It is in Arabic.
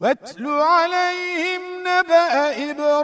واتل عليهم نبأ إبراهيم